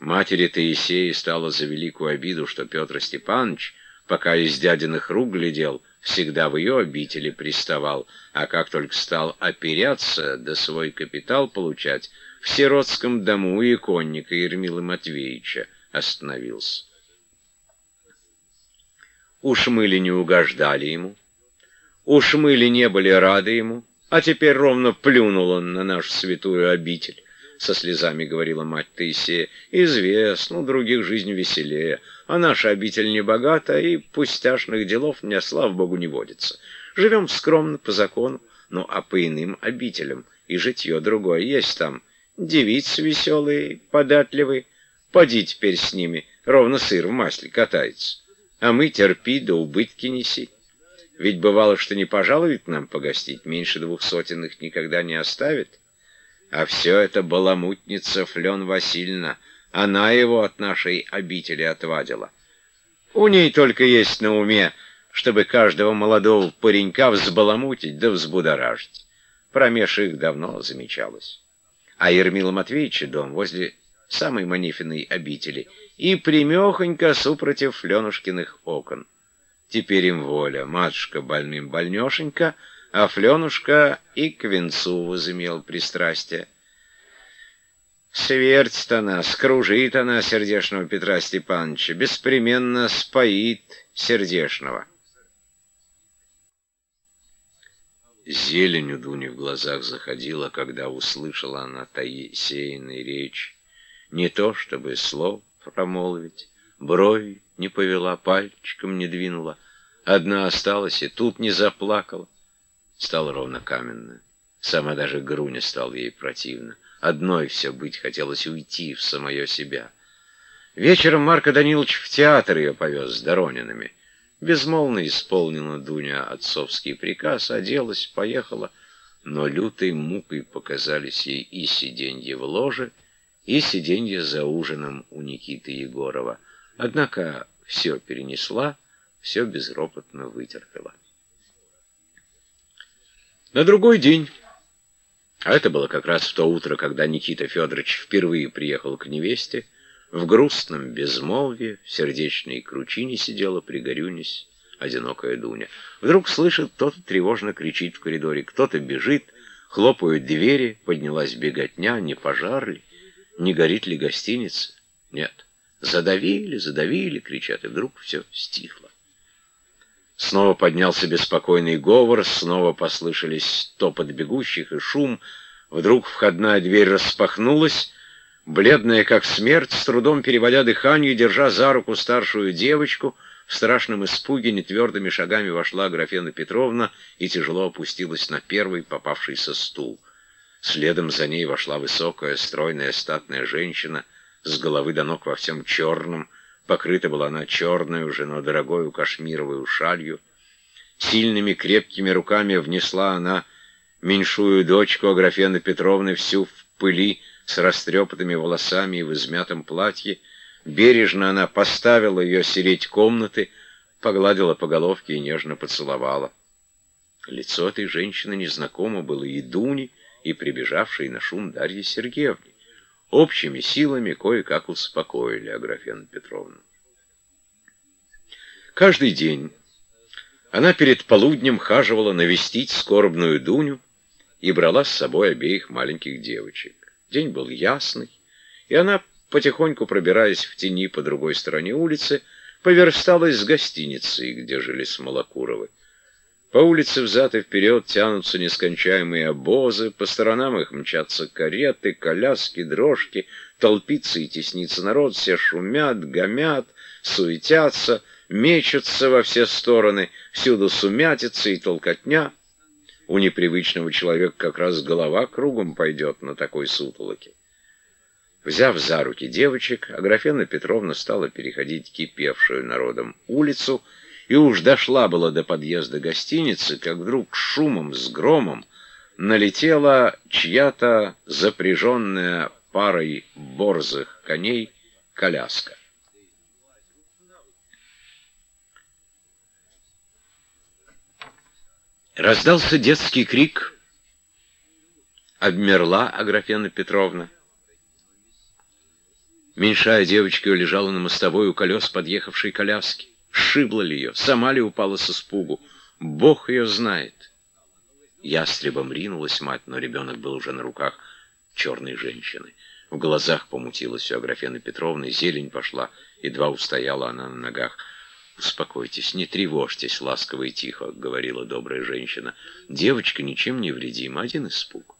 Матери Таисеи стало за великую обиду, что Петр Степанович, пока из дядиных рук глядел, всегда в ее обители приставал, а как только стал оперяться, да свой капитал получать, в сиротском дому у иконника Ермилы Матвеевича остановился. Уж мы ли не угождали ему, уж мы ли не были рады ему, а теперь ровно плюнул он на нашу святую обитель со слезами говорила мать Таисея. «Известно, у других жизнь веселее, а наша обитель не богата, и пустяшных делов мне, слава богу, не водится. Живем скромно, по закону, ну а по иным обителям и житье другое есть там. Девицы веселые, податливые, поди теперь с ними, ровно сыр в масле катается. А мы терпи да убытки неси. Ведь бывало, что не пожалует нам погостить, меньше двух сотен их никогда не оставит». А все это баламутница Флен Васильевна. Она его от нашей обители отвадила. У ней только есть на уме, чтобы каждого молодого паренька взбаламутить да взбудоражить. Промеж их давно замечалось. А Ермила Матвеевича дом возле самой Манифиной обители и примехонько супротив Ленушкиных окон. Теперь им воля, матушка больным больнешенька — а Фленушка и к венцу возымел пристрастие. Свертит она, скружит она сердешного Петра Степановича, беспременно споит сердешного. Зелень у Дуни в глазах заходила, когда услышала она Таисеиной речь. Не то, чтобы слов промолвить, брови не повела, пальчиком не двинула. Одна осталась и тут не заплакала стало ровно каменно. Сама даже Груня стала ей противна. Одной все быть хотелось уйти в самое себя. Вечером Марко Данилович в театр ее повез с Доронинами. Безмолвно исполнила Дуня отцовский приказ, оделась, поехала, но лютой мукой показались ей и сиденье в ложе, и сиденье за ужином у Никиты Егорова. Однако все перенесла, все безропотно вытерпела. На другой день, а это было как раз в то утро, когда Никита Федорович впервые приехал к невесте, в грустном безмолвии, в сердечной кручине сидела, пригорюнись, одинокая Дуня. Вдруг слышит, кто-то тревожно кричит в коридоре, кто-то бежит, хлопают двери, поднялась беготня, не пожар ли, не горит ли гостиница? Нет. Задавили, задавили, кричат, и вдруг все стихло. Снова поднялся беспокойный говор, снова послышались топот бегущих и шум. Вдруг входная дверь распахнулась. Бледная, как смерть, с трудом переводя дыхание, держа за руку старшую девочку, в страшном испуге нетвердыми шагами вошла Аграфена Петровна и тяжело опустилась на первый попавшийся стул. Следом за ней вошла высокая, стройная, статная женщина, с головы до ног во всем черном, Покрыта была она черной, уже, но дорогою кашмировой шалью. Сильными крепкими руками внесла она меньшую дочку Аграфены Петровны всю в пыли, с растрепанными волосами и в измятом платье. Бережно она поставила ее сереть комнаты, погладила по головке и нежно поцеловала. Лицо этой женщины незнакомо было и Дуне, и прибежавшей на шум Дарье Сергеевне общими силами кое-как успокоили Аграфену Петровну. Каждый день она перед полуднем хаживала навестить скорбную Дуню и брала с собой обеих маленьких девочек. День был ясный, и она, потихоньку пробираясь в тени по другой стороне улицы, поверсталась с гостиницей, где жили Смолокуровы. По улице взад и вперед тянутся нескончаемые обозы, по сторонам их мчатся кареты, коляски, дрожки, толпится и теснится народ, все шумят, гомят, суетятся, мечутся во все стороны, всюду сумятится и толкотня. У непривычного человека как раз голова кругом пойдет на такой сутолоке. Взяв за руки девочек, Аграфена Петровна стала переходить кипевшую народом улицу, и уж дошла была до подъезда гостиницы, как вдруг шумом, с громом налетела чья-то запряженная парой борзых коней коляска. Раздался детский крик. Обмерла Аграфена Петровна. Меньшая девочка лежала на мостовой у колес подъехавшей коляски. Сшибла ли ее? Сама ли упала с испугу? Бог ее знает. Ястребом ринулась мать, но ребенок был уже на руках черной женщины. В глазах помутилась у Аграфены Петровны, зелень пошла, едва устояла она на ногах. «Успокойтесь, не тревожьтесь, ласково и тихо», — говорила добрая женщина. «Девочка ничем не вредима, один испуг».